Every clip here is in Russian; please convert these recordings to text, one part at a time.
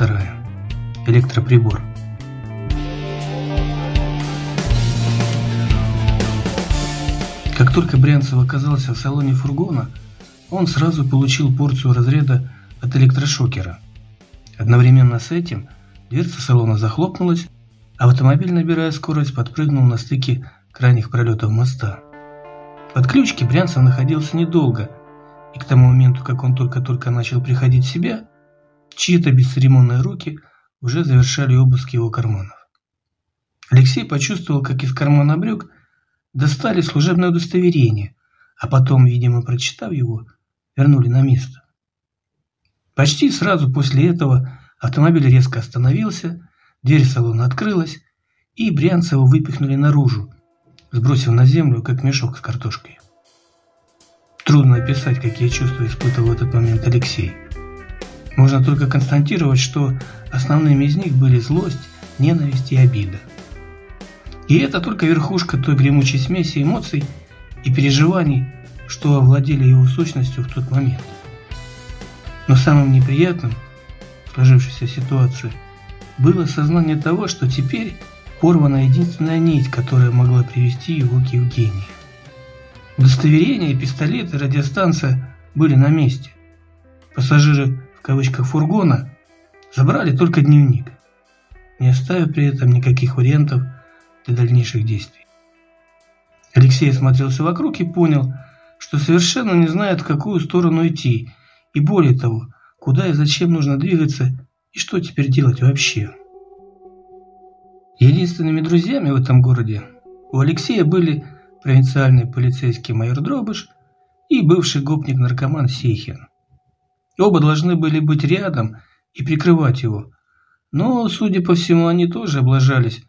вторая. Электроприбор. Как только Брянцев оказался в салоне фургона, он сразу получил порцию разряда от электрошокера. Одновременно с этим дверца салона захлопнулась, а автомобиль, набирая скорость, подпрыгнул на стыке крайних пролетов моста. Под ключки Брянцев находился недолго, и к тому моменту, как он только-только начал приходить в себя, чьи-то бесцеремонные руки уже завершали обыск его карманов. Алексей почувствовал, как из кармана брюк достали служебное удостоверение, а потом, видимо, прочитав его, вернули на место. Почти сразу после этого автомобиль резко остановился, дверь салона открылась, и Брянцева выпихнули наружу, сбросив на землю, как мешок с картошкой. Трудно описать, какие чувства испытывал в этот момент Алексей. Можно только констатировать, что основными из них были злость, ненависть и обида. И это только верхушка той гремучей смеси эмоций и переживаний, что овладели его сущностью в тот момент. Но самым неприятным в сложившейся ситуации было сознание того, что теперь порвана единственная нить, которая могла привести его к Евгении. Удостоверение, пистолет и радиостанция были на месте. Пассажиры в кавычках фургона забрали только дневник, не оставив при этом никаких вариантов для дальнейших действий. Алексей осмотрелся вокруг и понял, что совершенно не знает, в какую сторону идти, и более того, куда и зачем нужно двигаться, и что теперь делать вообще. Единственными друзьями в этом городе у Алексея были провинциальный полицейский майор Дробыш и бывший гопник-наркоман Оба должны были быть рядом и прикрывать его, но, судя по всему, они тоже облажались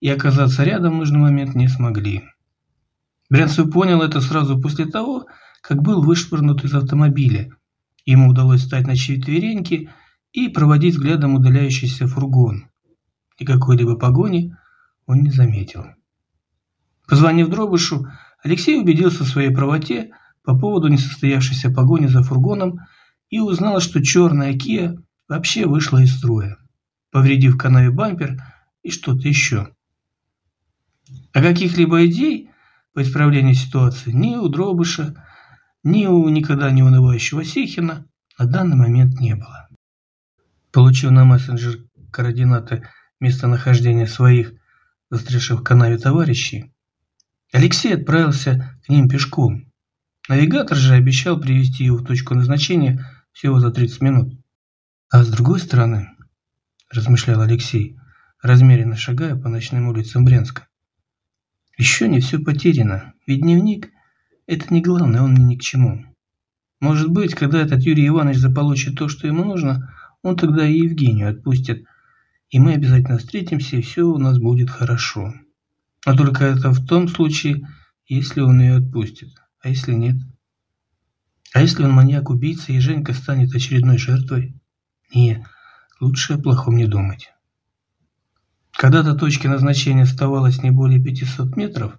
и оказаться рядом в нужный момент не смогли. Брянцев понял это сразу после того, как был вышвырнут из автомобиля. Ему удалось встать на четвереньки и проводить взглядом удаляющийся фургон. И какой-либо погони он не заметил. Позвонив Дробышу, Алексей убедился в своей правоте по поводу несостоявшейся погони за фургоном и узнал, что черная Kia вообще вышла из строя, повредив канаве бампер и что-то еще. А каких-либо идей по исправлению ситуации ни у Дробыша, ни у никогда не унывающего Сехина на данный момент не было. Получив на мессенджер координаты местонахождения своих застрявших в канаве товарищей, Алексей отправился к ним пешком. Навигатор же обещал привести его в точку назначения всего за 30 минут. А с другой стороны, размышлял Алексей, размеренно шагая по ночным улицам Брянска, еще не все потеряно, ведь дневник – это не главное, он мне ни к чему. Может быть, когда этот Юрий Иванович заполучит то, что ему нужно, он тогда и Евгению отпустит, и мы обязательно встретимся, и все у нас будет хорошо. Но только это в том случае, если он ее отпустит, а если нет? А если он маньяк-убийца, и Женька станет очередной жертвой? Не, лучше о плохом не думать. Когда до точки назначения оставалось не более 500 метров,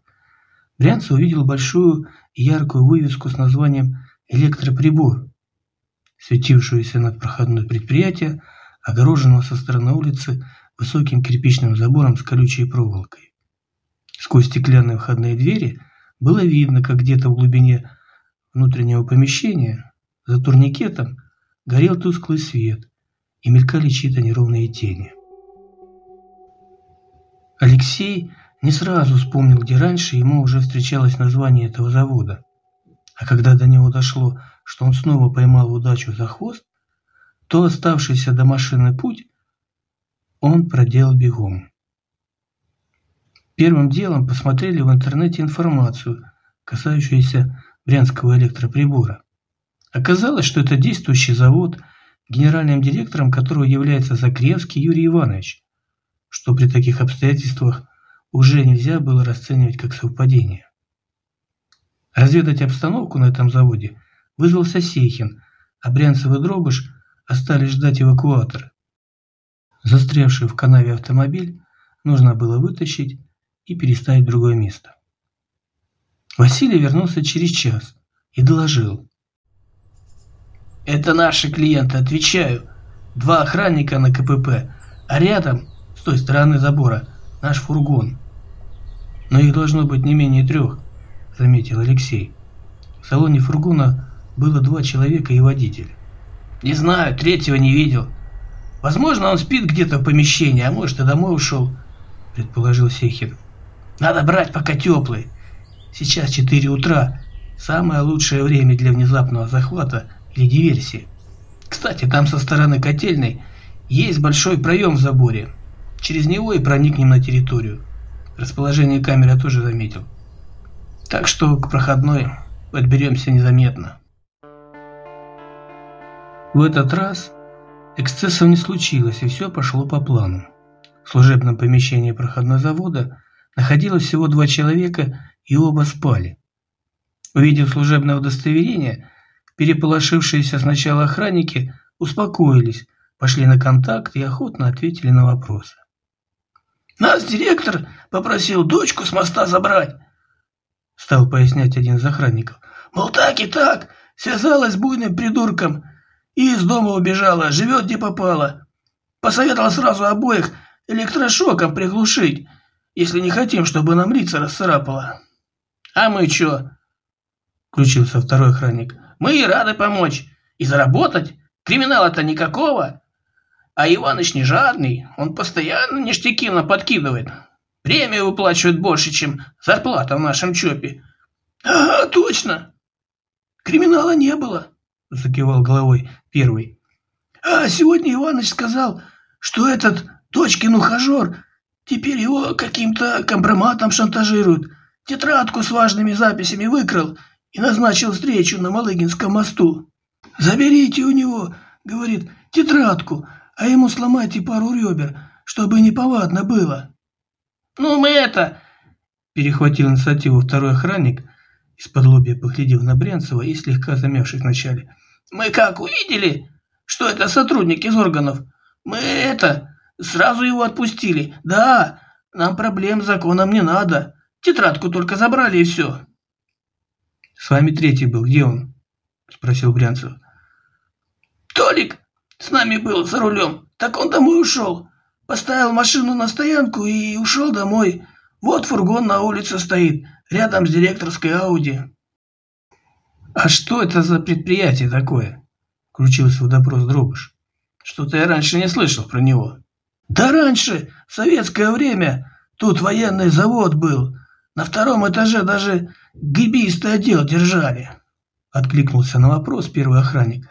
Брянцев увидел большую яркую вывеску с названием «Электроприбор», светившуюся над проходной предприятия, огороженного со стороны улицы высоким кирпичным забором с колючей проволокой. Сквозь стеклянные входные двери было видно, как где-то в глубине внутреннего помещения за турникетом горел тусклый свет и мелькали чьи-то неровные тени. Алексей не сразу вспомнил, где раньше ему уже встречалось название этого завода. А когда до него дошло, что он снова поймал удачу за хвост, то оставшийся до машины путь он проделал бегом. Первым делом посмотрели в интернете информацию, касающуюся Брянского электроприбора. Оказалось, что это действующий завод, генеральным директором которого является Закревский Юрий Иванович что при таких обстоятельствах уже нельзя было расценивать как совпадение. Разведать обстановку на этом заводе вызвался Сейхин, а Брянцев и Дробыш остались ждать эвакуатора. Застрявший в канаве автомобиль нужно было вытащить и переставить в другое место. Василий вернулся через час и доложил. «Это наши клиенты, отвечаю. два охранника на КПП, а рядом, с той стороны забора, наш фургон. Но их должно быть не менее трех, заметил Алексей. В салоне фургона было два человека и водитель. Не знаю, третьего не видел. Возможно, он спит где-то в помещении, а может и домой ушел, предположил Сехин. Надо брать, пока теплый. Сейчас 4 утра, самое лучшее время для внезапного захвата или диверсии. Кстати, там со стороны котельной есть большой проем в заборе. Через него и проникнем на территорию. Расположение камеры я тоже заметил. Так что к проходной подберемся незаметно. В этот раз эксцессов не случилось, и все пошло по плану. В служебном помещении проходной завода находилось всего два человека, и оба спали. Увидев служебное удостоверение, Переполошившиеся сначала охранники успокоились, пошли на контакт и охотно ответили на вопросы. «Нас директор попросил дочку с моста забрать», — стал пояснять один из охранников. «Мол, так и так, связалась с буйным придурком и из дома убежала, живет где попала. Посоветовал сразу обоих электрошоком приглушить, если не хотим, чтобы нам лица расцарапало». «А мы чё?» — включился второй охранник. Мы и рады помочь. И заработать. Криминала-то никакого. А Иваныч не жадный. Он постоянно ништяки нам подкидывает. Премию выплачивает больше, чем зарплата в нашем ЧОПе. Ага, точно. Криминала не было, закивал головой первый. А сегодня Иваныч сказал, что этот дочкин ухажер теперь его каким-то компроматом шантажирует. Тетрадку с важными записями выкрал – и назначил встречу на Малыгинском мосту. «Заберите у него, — говорит, — тетрадку, а ему сломайте пару ребер, чтобы неповадно было». «Ну мы это...» — перехватил инициативу второй охранник, из-под лобья поглядев на Брянцева и слегка замявшись вначале. «Мы как увидели, что это сотрудник из органов, мы это... Сразу его отпустили. Да, нам проблем с законом не надо. Тетрадку только забрали и все». «С вами третий был. Где он?» – спросил Брянцев. «Толик с нами был за рулем. Так он домой ушел. Поставил машину на стоянку и ушел домой. Вот фургон на улице стоит, рядом с директорской Ауди». «А что это за предприятие такое?» – включился в допрос Дробыш. «Что-то я раньше не слышал про него». «Да раньше, в советское время, тут военный завод был. На втором этаже даже гибистый отдел держали. Откликнулся на вопрос первый охранник.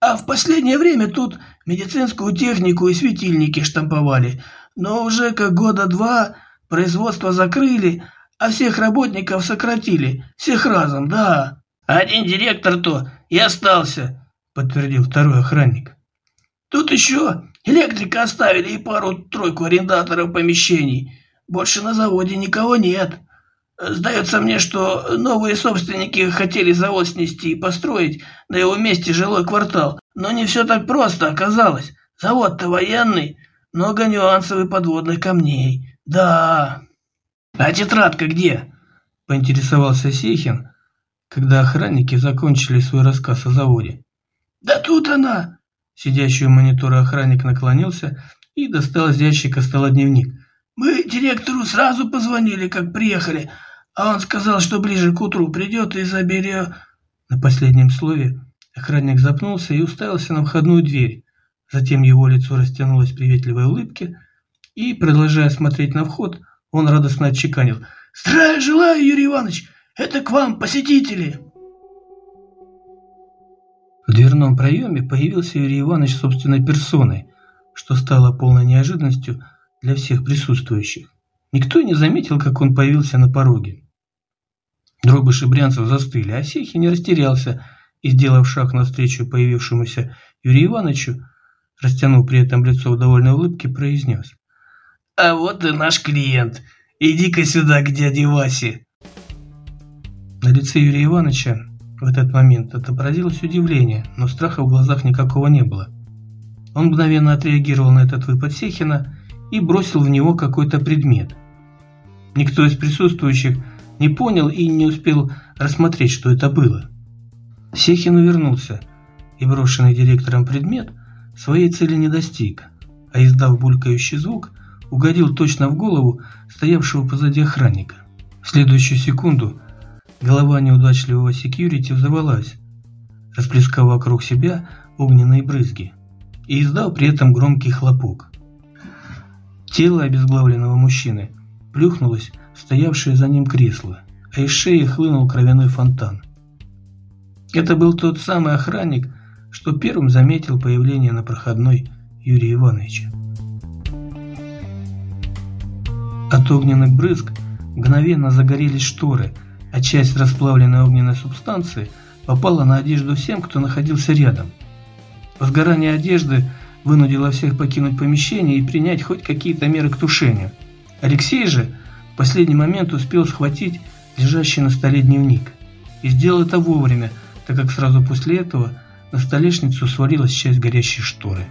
А в последнее время тут медицинскую технику и светильники штамповали. Но уже как года два производство закрыли, а всех работников сократили. Всех разом, да. Один директор-то и остался, подтвердил второй охранник. Тут еще электрика оставили и пару-тройку арендаторов помещений. Больше на заводе никого нет. Сдается мне, что новые собственники хотели завод снести и построить на его месте жилой квартал. Но не все так просто оказалось. Завод-то военный, много нюансов и подводных камней. Да. А тетрадка где? Поинтересовался Сихин, когда охранники закончили свой рассказ о заводе. Да тут она. Сидящий у монитора охранник наклонился и достал из ящика стола дневник. Мы директору сразу позвонили, как приехали, а он сказал, что ближе к утру придет и заберет...» На последнем слове охранник запнулся и уставился на входную дверь. Затем его лицо растянулось в приветливой улыбке, и, продолжая смотреть на вход, он радостно отчеканил. «Здравия желаю, Юрий Иванович! Это к вам, посетители!» В дверном проеме появился Юрий Иванович собственной персоной, что стало полной неожиданностью для всех присутствующих. Никто не заметил, как он появился на пороге. Дробыш и Брянцев застыли, а Сехи не растерялся и, сделав шаг навстречу появившемуся Юрию Ивановичу, растянув при этом лицо в довольной улыбке, произнес. «А вот и наш клиент. Иди-ка сюда к дяде Васе». На лице Юрия Ивановича в этот момент отобразилось удивление, но страха в глазах никакого не было. Он мгновенно отреагировал на этот выпад Сехина и бросил в него какой-то предмет. Никто из присутствующих не понял и не успел рассмотреть, что это было. Сехин увернулся, и брошенный директором предмет своей цели не достиг, а издав булькающий звук, угодил точно в голову стоявшего позади охранника. В следующую секунду голова неудачливого секьюрити взорвалась, расплескав вокруг себя огненные брызги и издал при этом громкий хлопок. Тело обезглавленного мужчины плюхнулось стоявшее за ним кресло, а из шеи хлынул кровяной фонтан. Это был тот самый охранник, что первым заметил появление на проходной Юрия Ивановича. От огненных брызг мгновенно загорелись шторы, а часть расплавленной огненной субстанции попала на одежду всем, кто находился рядом. Возгорание одежды вынудило всех покинуть помещение и принять хоть какие-то меры к тушению. Алексей же последний момент успел схватить лежащий на столе дневник и сделал это вовремя, так как сразу после этого на столешницу свалилась часть горящей шторы.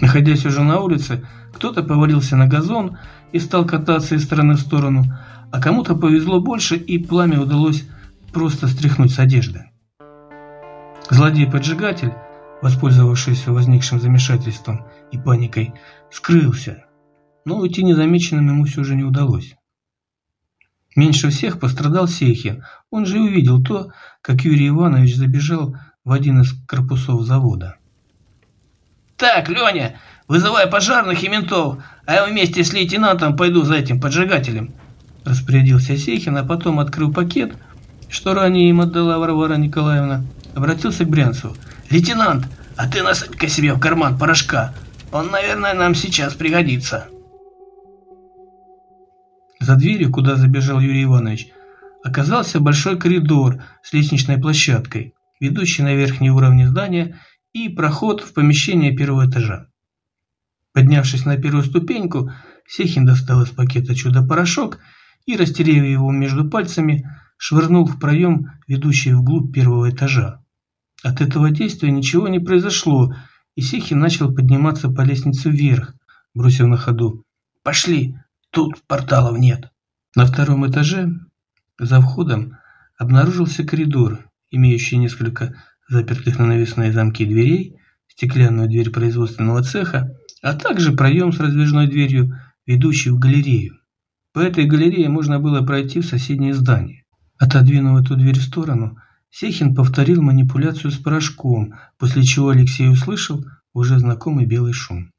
Находясь уже на улице, кто-то повалился на газон и стал кататься из стороны в сторону, а кому-то повезло больше и пламя удалось просто стряхнуть с одежды. Злодей-поджигатель, воспользовавшийся возникшим замешательством и паникой, скрылся, но уйти незамеченным ему все же не удалось. Меньше всех пострадал Сехин, он же и увидел то, как Юрий Иванович забежал в один из корпусов завода. «Так, Леня, вызывай пожарных и ментов, а я вместе с лейтенантом пойду за этим поджигателем», распорядился Сехин, а потом открыл пакет, что ранее им отдала Варвара Николаевна, обратился к Брянцеву. «Лейтенант, а ты насыпь-ка себе в карман порошка, он, наверное, нам сейчас пригодится». За дверью, куда забежал Юрий Иванович, оказался большой коридор с лестничной площадкой, ведущий на верхние уровни здания и проход в помещение первого этажа. Поднявшись на первую ступеньку, Сехин достал из пакета чудо-порошок и, растерев его между пальцами, швырнул в проем, ведущий вглубь первого этажа. От этого действия ничего не произошло, и Сехин начал подниматься по лестнице вверх, бросив на ходу. «Пошли, тут порталов нет». На втором этаже, за входом, обнаружился коридор, имеющий несколько запертых на навесные замки дверей, стеклянную дверь производственного цеха, а также проем с раздвижной дверью, ведущий в галерею. По этой галерее можно было пройти в соседнее здание. Отодвинув эту дверь в сторону, Сехин повторил манипуляцию с порошком, после чего Алексей услышал уже знакомый белый шум.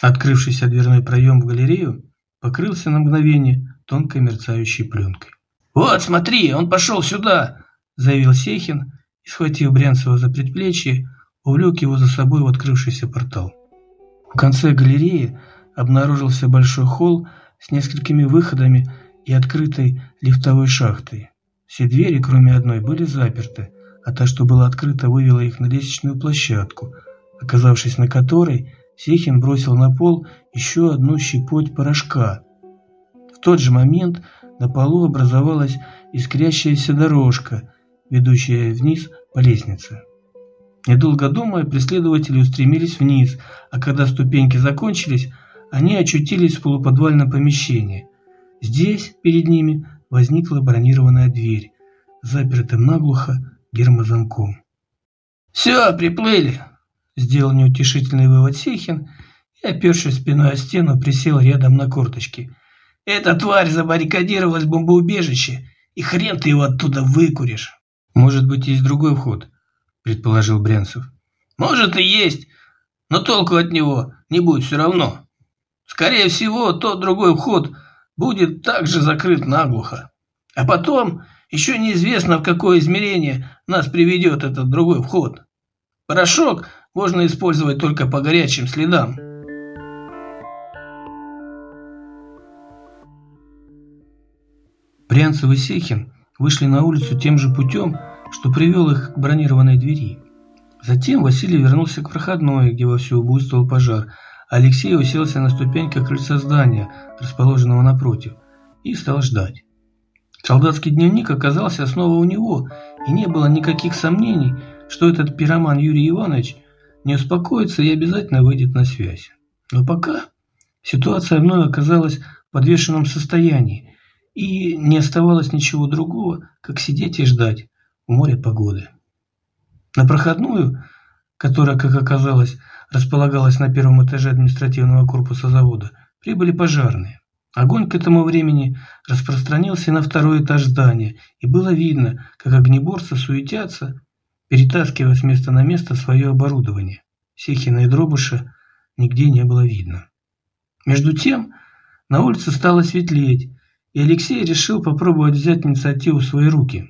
Открывшийся дверной проем в галерею покрылся на мгновение тонкой мерцающей пленкой. «Вот, смотри, он пошел сюда!» – заявил Сехин и, схватив Брянцева за предплечье, увлек его за собой в открывшийся портал. В конце галереи обнаружился большой холл с несколькими выходами и открытой лифтовой шахтой. Все двери, кроме одной, были заперты, а та, что была открыта, вывела их на лестничную площадку, оказавшись на которой, Сехин бросил на пол еще одну щепоть порошка. В тот же момент на полу образовалась искрящаяся дорожка, ведущая вниз по лестнице. Недолго думая, преследователи устремились вниз, а когда ступеньки закончились, они очутились в полуподвальном помещении. Здесь, перед ними, возникла бронированная дверь, запертым наглухо гермозамком. «Все, приплыли!» – сделал неутешительный вывод Сехин и, опершись спиной о стену, присел рядом на корточки. «Эта тварь забаррикадировалась в бомбоубежище, и хрен ты его оттуда выкуришь!» «Может быть, есть другой вход?» – предположил Брянцев. «Может и есть, но толку от него не будет все равно. Скорее всего, тот другой вход будет также закрыт наглухо. А потом еще неизвестно, в какое измерение нас приведет этот другой вход. Порошок можно использовать только по горячим следам». Брянцев и Сехин вышли на улицу тем же путем, что привел их к бронированной двери. Затем Василий вернулся к проходной, где вовсю буйствовал пожар, Алексей уселся на ступеньках крыльца здания, расположенного напротив, и стал ждать. Солдатский дневник оказался снова у него, и не было никаких сомнений, что этот пироман Юрий Иванович не успокоится и обязательно выйдет на связь. Но пока ситуация вновь оказалась в подвешенном состоянии, и не оставалось ничего другого, как сидеть и ждать, у моря погоды. На проходную, которая, как оказалось, располагалась на первом этаже административного корпуса завода, прибыли пожарные. Огонь к этому времени распространился на второй этаж здания, и было видно, как огнеборцы суетятся, перетаскивая с места на место свое оборудование. Сехина и Дробыша нигде не было видно. Между тем, на улице стало светлеть, и Алексей решил попробовать взять инициативу в свои руки.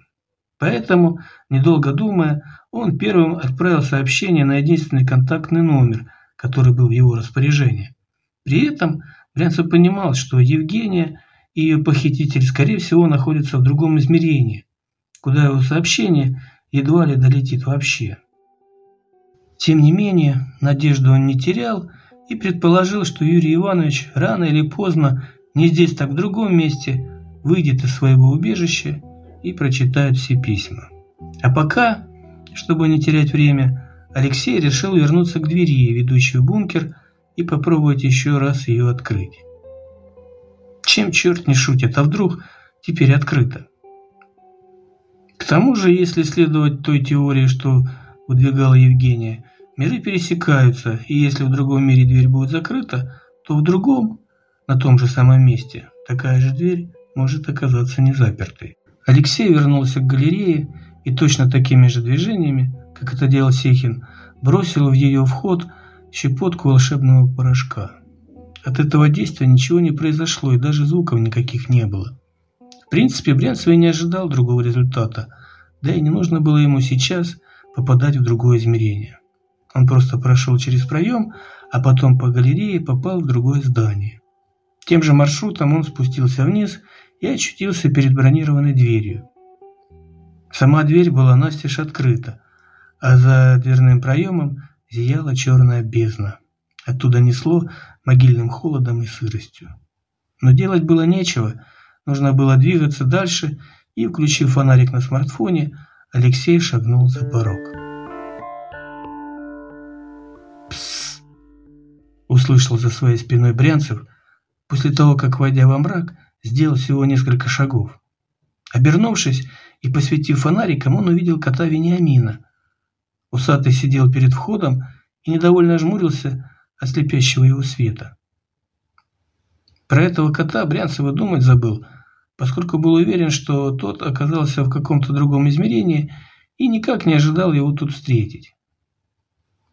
Поэтому, недолго думая, он первым отправил сообщение на единственный контактный номер, который был в его распоряжении. При этом Брянцев понимал, что Евгения и ее похититель, скорее всего, находятся в другом измерении, куда его сообщение едва ли долетит вообще. Тем не менее, надежду он не терял и предположил, что Юрий Иванович рано или поздно, не здесь, так в другом месте, выйдет из своего убежища и прочитает все письма. А пока, чтобы не терять время, Алексей решил вернуться к двери, ведущей в бункер, и попробовать еще раз ее открыть. Чем черт не шутит, а вдруг теперь открыто? К тому же, если следовать той теории, что выдвигала Евгения, миры пересекаются, и если в другом мире дверь будет закрыта, то в другом, на том же самом месте, такая же дверь может оказаться не запертой. Алексей вернулся к галерее и точно такими же движениями, как это делал Сехин, бросил в ее вход щепотку волшебного порошка. От этого действия ничего не произошло и даже звуков никаких не было. В принципе, Брянцев не ожидал другого результата, да и не нужно было ему сейчас попадать в другое измерение. Он просто прошел через проем, а потом по галерее попал в другое здание. Тем же маршрутом он спустился вниз и очутился перед бронированной дверью. Сама дверь была настежь открыта, а за дверным проемом зияла черная бездна. Оттуда несло могильным холодом и сыростью. Но делать было нечего, нужно было двигаться дальше, и, включив фонарик на смартфоне, Алексей шагнул за порог. «Псс!» – услышал за своей спиной Брянцев, после того, как, войдя во мрак, сделал всего несколько шагов. Обернувшись и посветив фонариком, он увидел кота Вениамина. Усатый сидел перед входом и недовольно жмурился от слепящего его света. Про этого кота Брянцева думать забыл, поскольку был уверен, что тот оказался в каком-то другом измерении и никак не ожидал его тут встретить.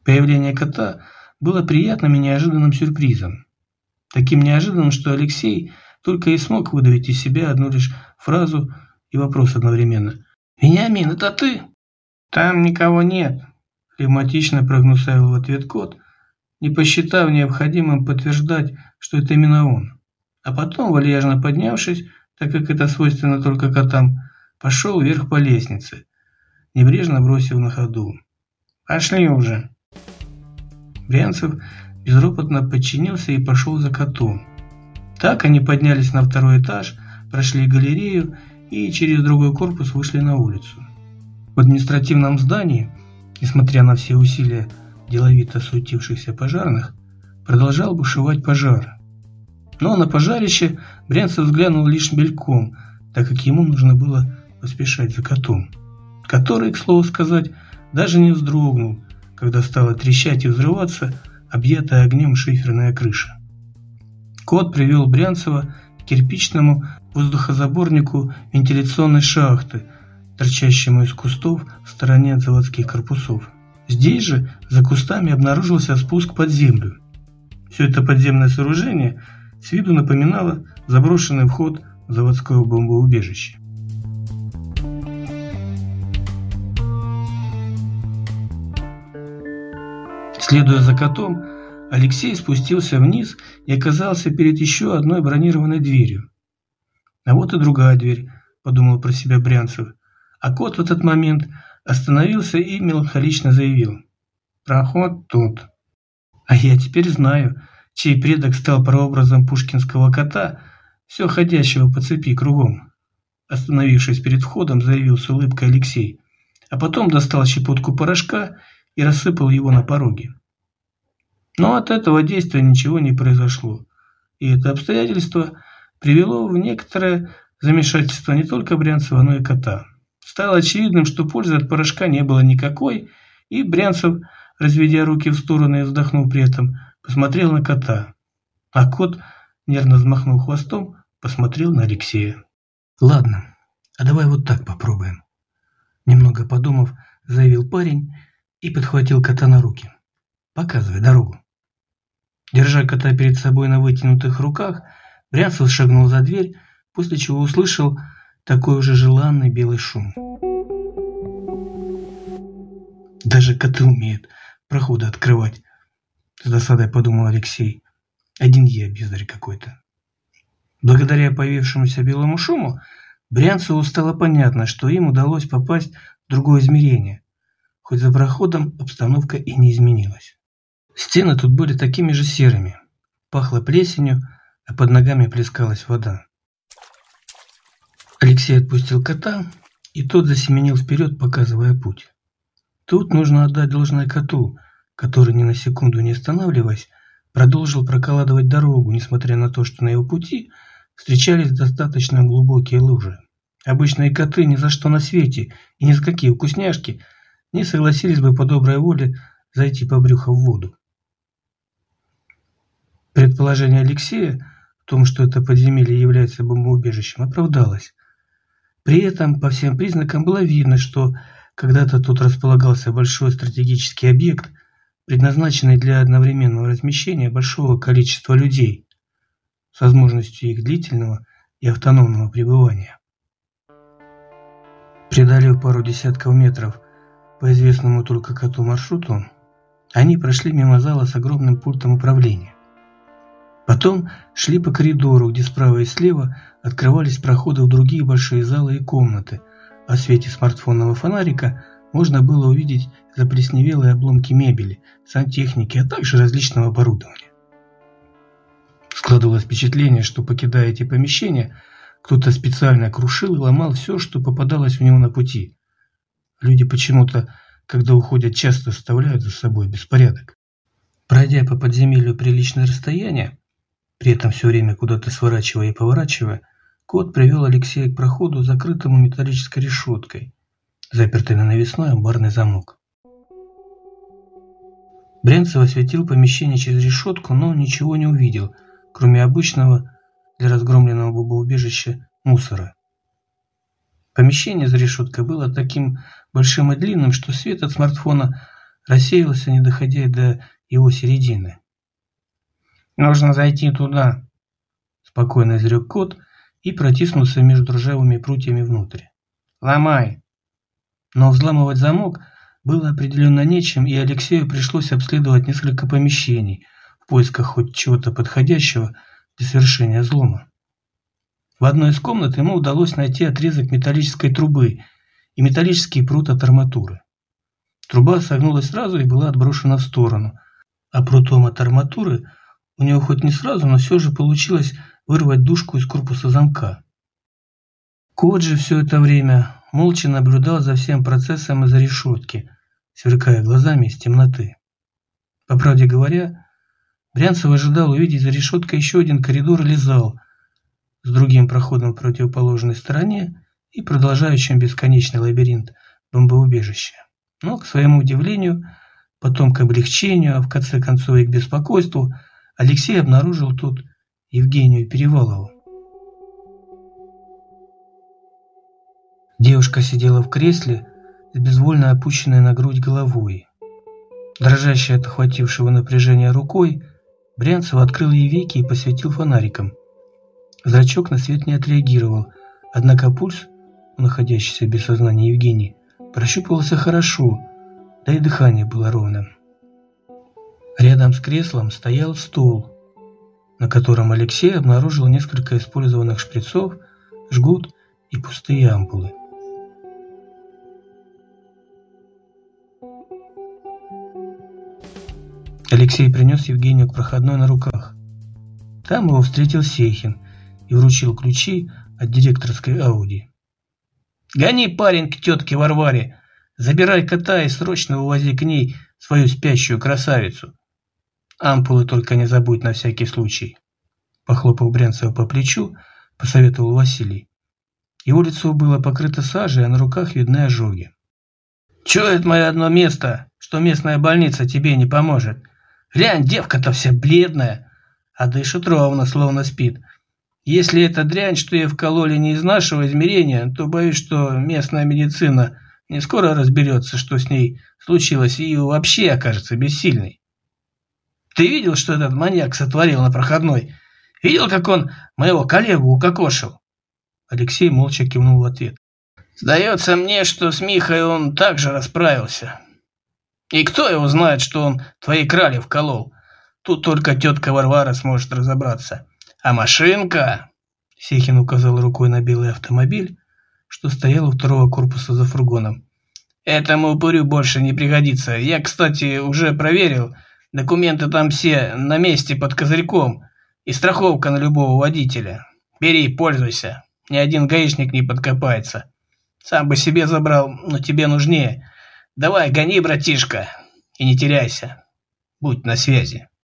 Появление кота было приятным и неожиданным сюрпризом. Таким неожиданным, что Алексей только и смог выдавить из себя одну лишь фразу и вопрос одновременно. «Вениамин, это ты?» «Там никого нет», – флегматично прогнусавил в ответ кот, не посчитав необходимым подтверждать, что это именно он. А потом, вальяжно поднявшись, так как это свойственно только котам, пошел вверх по лестнице, небрежно бросил на ходу. «Пошли уже!» Брянцев безропотно подчинился и пошел за котом. Так они поднялись на второй этаж, прошли галерею и через другой корпус вышли на улицу. В административном здании, несмотря на все усилия деловито суетившихся пожарных, продолжал бушевать пожар. Но на пожарище Брянцев взглянул лишь мельком, так как ему нужно было поспешать за котом, который, к слову сказать, даже не вздрогнул, когда стала трещать и взрываться объятая огнем шиферная крыша. Кот привел Брянцева к кирпичному воздухозаборнику вентиляционной шахты, торчащему из кустов в стороне от заводских корпусов. Здесь же, за кустами, обнаружился спуск под землю. Все это подземное сооружение с виду напоминало заброшенный вход в заводское бомбоубежище. Следуя за котом, Алексей спустился вниз и оказался перед еще одной бронированной дверью. А вот и другая дверь, подумал про себя Брянцев. А кот в этот момент остановился и меланхолично заявил. Проход тут. А я теперь знаю, чей предок стал прообразом пушкинского кота, все ходящего по цепи кругом. Остановившись перед входом, заявил с улыбкой Алексей, а потом достал щепотку порошка и рассыпал его на пороге. Но от этого действия ничего не произошло, и это обстоятельство привело в некоторое замешательство не только Брянцева, но и кота. Стало очевидным, что пользы от порошка не было никакой, и Брянцев, разведя руки в стороны и вздохнув при этом, посмотрел на кота. А кот, нервно взмахнув хвостом, посмотрел на Алексея. «Ладно, а давай вот так попробуем». Немного подумав, заявил парень и подхватил кота на руки. «Показывай дорогу». Держа кота перед собой на вытянутых руках, Брянцев шагнул за дверь, после чего услышал такой уже желанный белый шум. Даже коты умеют проходы открывать, с досадой подумал Алексей. Один я бездарь какой-то. Благодаря появившемуся белому шуму, Брянцеву стало понятно, что им удалось попасть в другое измерение, хоть за проходом обстановка и не изменилась. Стены тут были такими же серыми, пахло плесенью, а под ногами плескалась вода. Алексей отпустил кота, и тот засеменил вперед, показывая путь. Тут нужно отдать должное коту, который ни на секунду не останавливаясь, продолжил прокладывать дорогу, несмотря на то, что на его пути встречались достаточно глубокие лужи. Обычные коты ни за что на свете и ни за какие вкусняшки не согласились бы по доброй воле зайти по брюху в воду. Предположение Алексея в том, что это подземелье является бомбоубежищем, оправдалось. При этом по всем признакам было видно, что когда-то тут располагался большой стратегический объект, предназначенный для одновременного размещения большого количества людей с возможностью их длительного и автономного пребывания. Преодолев пару десятков метров по известному только коту маршруту, они прошли мимо зала с огромным пультом управления. Потом шли по коридору, где справа и слева открывались проходы в другие большие залы и комнаты, в свете смартфонного фонарика можно было увидеть заплесневелые обломки мебели, сантехники, а также различного оборудования. Складывалось впечатление, что, покидая эти помещения, кто-то специально крушил и ломал все, что попадалось у него на пути. Люди почему-то, когда уходят, часто оставляют за собой беспорядок. Пройдя по подземелью приличное расстояние, при этом все время куда-то сворачивая и поворачивая, кот привел Алексея к проходу, закрытому металлической решеткой, запертой на навесной амбарный замок. Брянцев осветил помещение через решетку, но ничего не увидел, кроме обычного для разгромленного бомбоубежища мусора. Помещение за решеткой было таким большим и длинным, что свет от смартфона рассеивался, не доходя до его середины. «Нужно зайти туда», – спокойно изрек кот и протиснулся между ржавыми прутьями внутрь. «Ломай!» Но взламывать замок было определенно нечем, и Алексею пришлось обследовать несколько помещений в поисках хоть чего-то подходящего для совершения взлома. В одной из комнат ему удалось найти отрезок металлической трубы и металлический прут от арматуры. Труба согнулась сразу и была отброшена в сторону, а прутом от арматуры – у него хоть не сразу, но все же получилось вырвать дужку из корпуса замка. Кот же все это время молча наблюдал за всем процессом из-за решетки, сверкая глазами из темноты. По правде говоря, Брянцев ожидал увидеть за решеткой еще один коридор или зал с другим проходом в противоположной стороне и продолжающим бесконечный лабиринт бомбоубежища. Но, к своему удивлению, потом к облегчению, а в конце концов и к беспокойству – Алексей обнаружил тут Евгению Перевалову. Девушка сидела в кресле с безвольно опущенной на грудь головой. Дрожащей от охватившего напряжения рукой, Брянцев открыл ей веки и посветил фонариком. Зрачок на свет не отреагировал, однако пульс, находящийся без сознания Евгении, прощупывался хорошо, да и дыхание было ровным. Рядом с креслом стоял стол, на котором Алексей обнаружил несколько использованных шприцов, жгут и пустые ампулы. Алексей принес Евгению к проходной на руках. Там его встретил Сейхин и вручил ключи от директорской Ауди. «Гони, парень, к тетке Варваре! Забирай кота и срочно увози к ней свою спящую красавицу!» Ампулы только не забудь на всякий случай. Похлопал Брянцева по плечу, посоветовал Василий. Его лицо было покрыто сажей, а на руках видны ожоги. «Чё это мое одно место, что местная больница тебе не поможет? Глянь, девка-то вся бледная, а дышит ровно, словно спит. Если эта дрянь, что ей вкололи не из нашего измерения, то боюсь, что местная медицина не скоро разберется, что с ней случилось, и вообще окажется бессильной. Ты видел, что этот маньяк сотворил на проходной? Видел, как он моего коллегу укокошил?» Алексей молча кивнул в ответ. «Сдается мне, что с Михой он также расправился. И кто его знает, что он твои крали вколол? Тут только тетка Варвара сможет разобраться. А машинка...» Сехин указал рукой на белый автомобиль, что стоял у второго корпуса за фургоном. «Этому упырю больше не пригодится. Я, кстати, уже проверил. Документы там все на месте под козырьком. И страховка на любого водителя. Бери, пользуйся. Ни один гаишник не подкопается. Сам бы себе забрал, но тебе нужнее. Давай, гони, братишка, и не теряйся. Будь на связи.